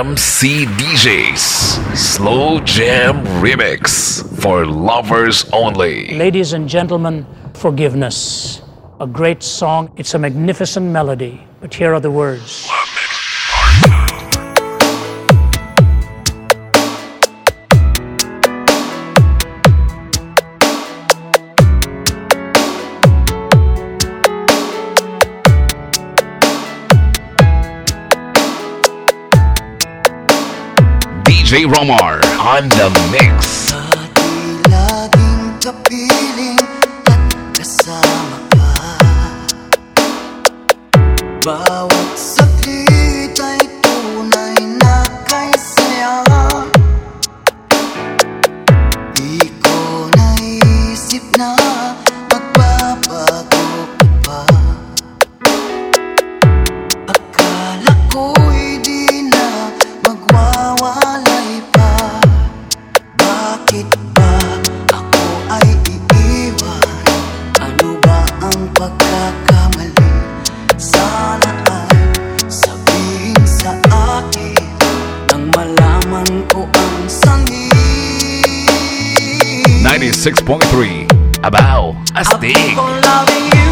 MC DJs Slow Jam Remix for lovers only. Ladies and gentlemen, forgiveness. A great song. It's a magnificent melody. But here are the words. J. Romar on the mix. Bawat 96.3 About a stick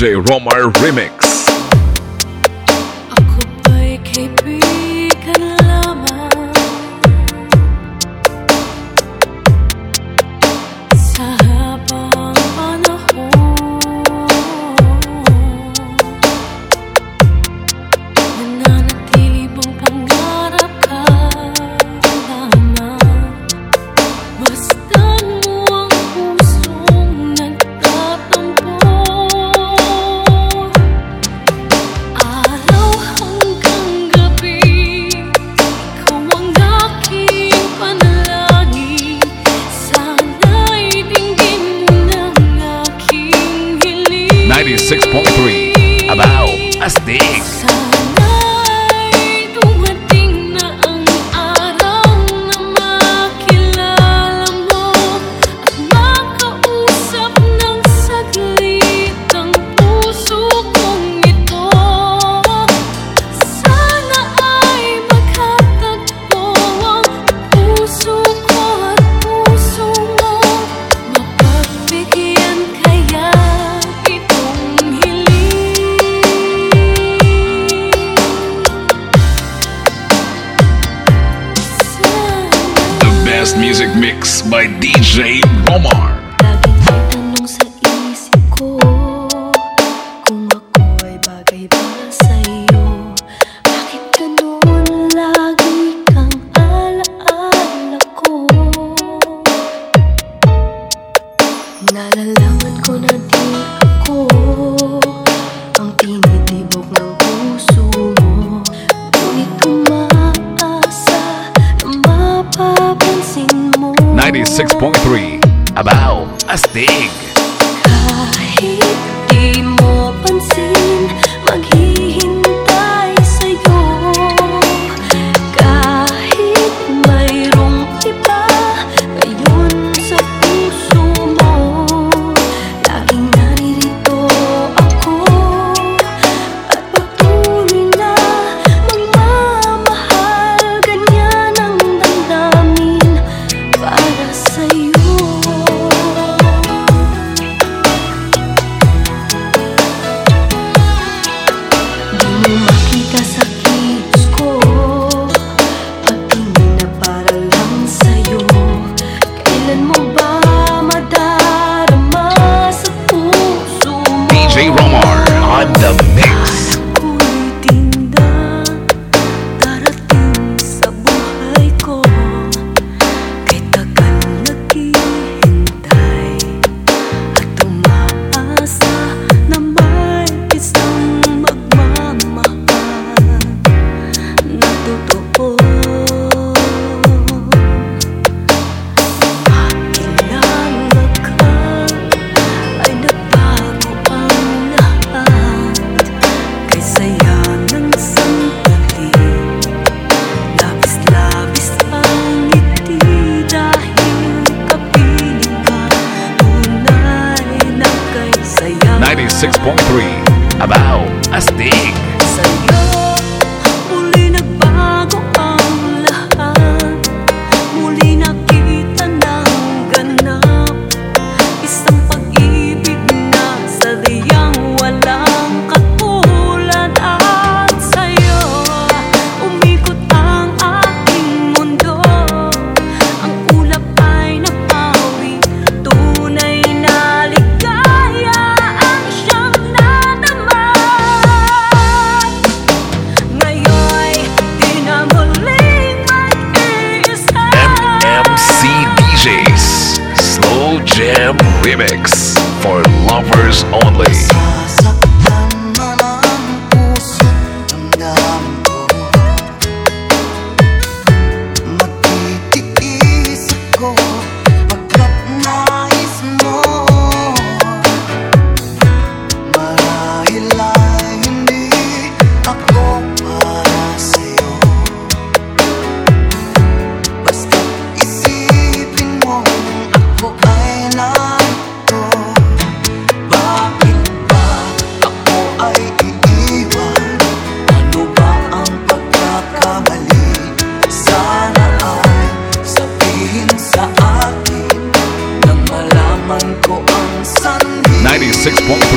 DJ Romar Remix. 96.3 About a Stick. by DJ Bomar. 106.3 about a stick. 96.1.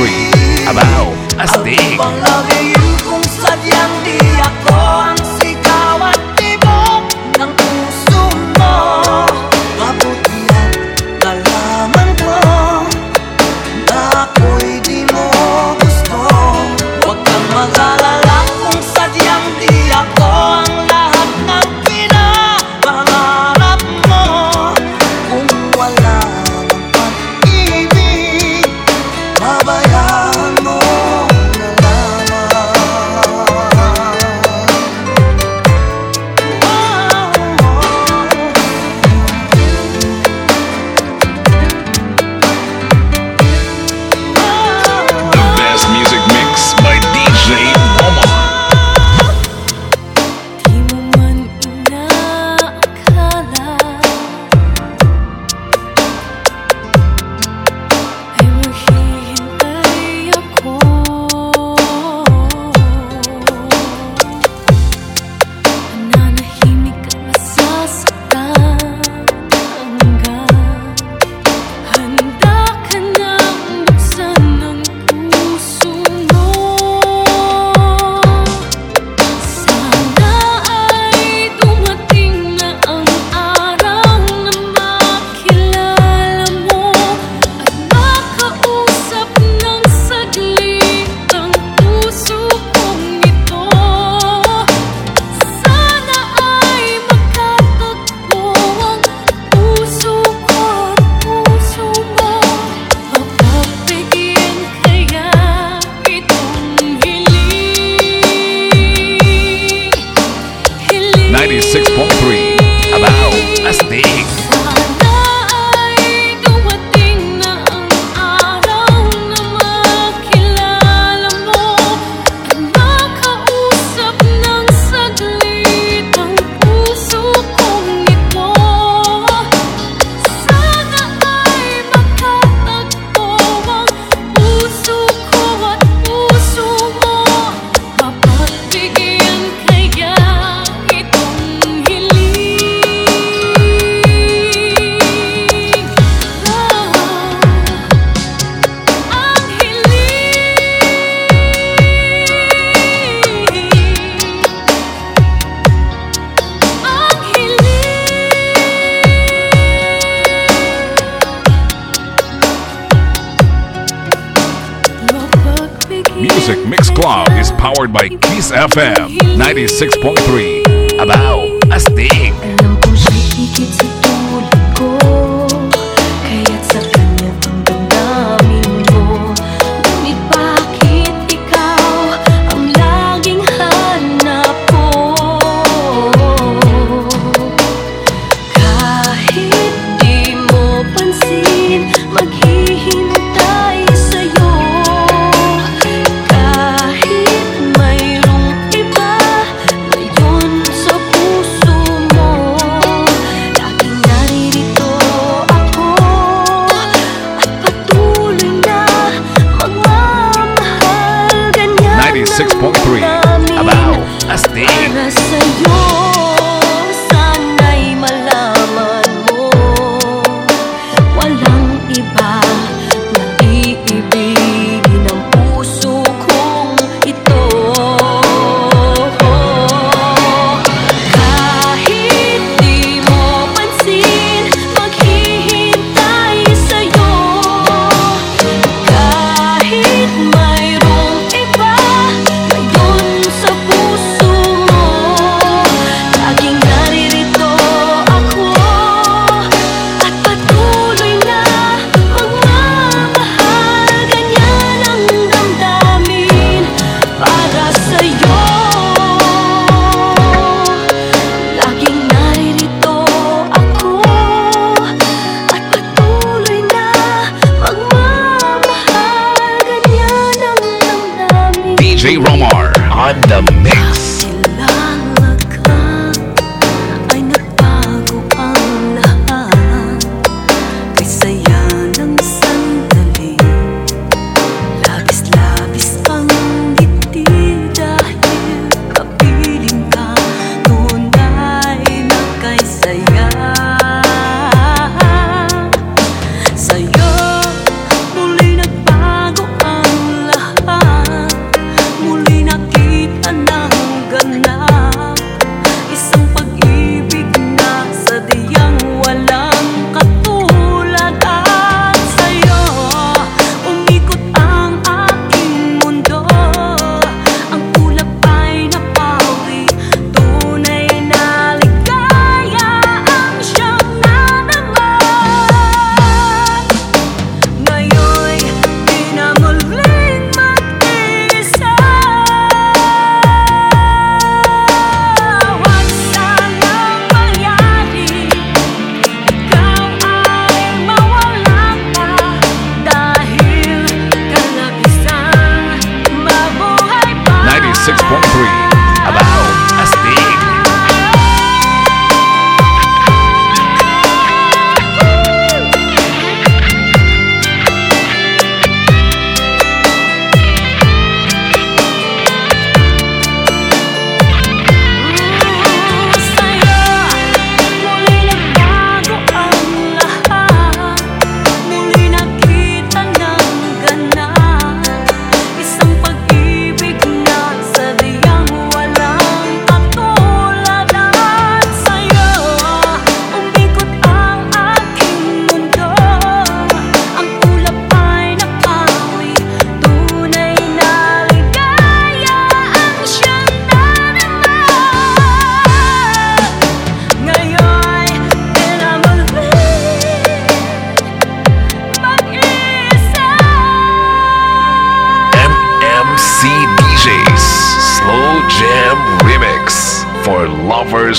powered by Kiss FM 96.3. About a stick.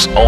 Only.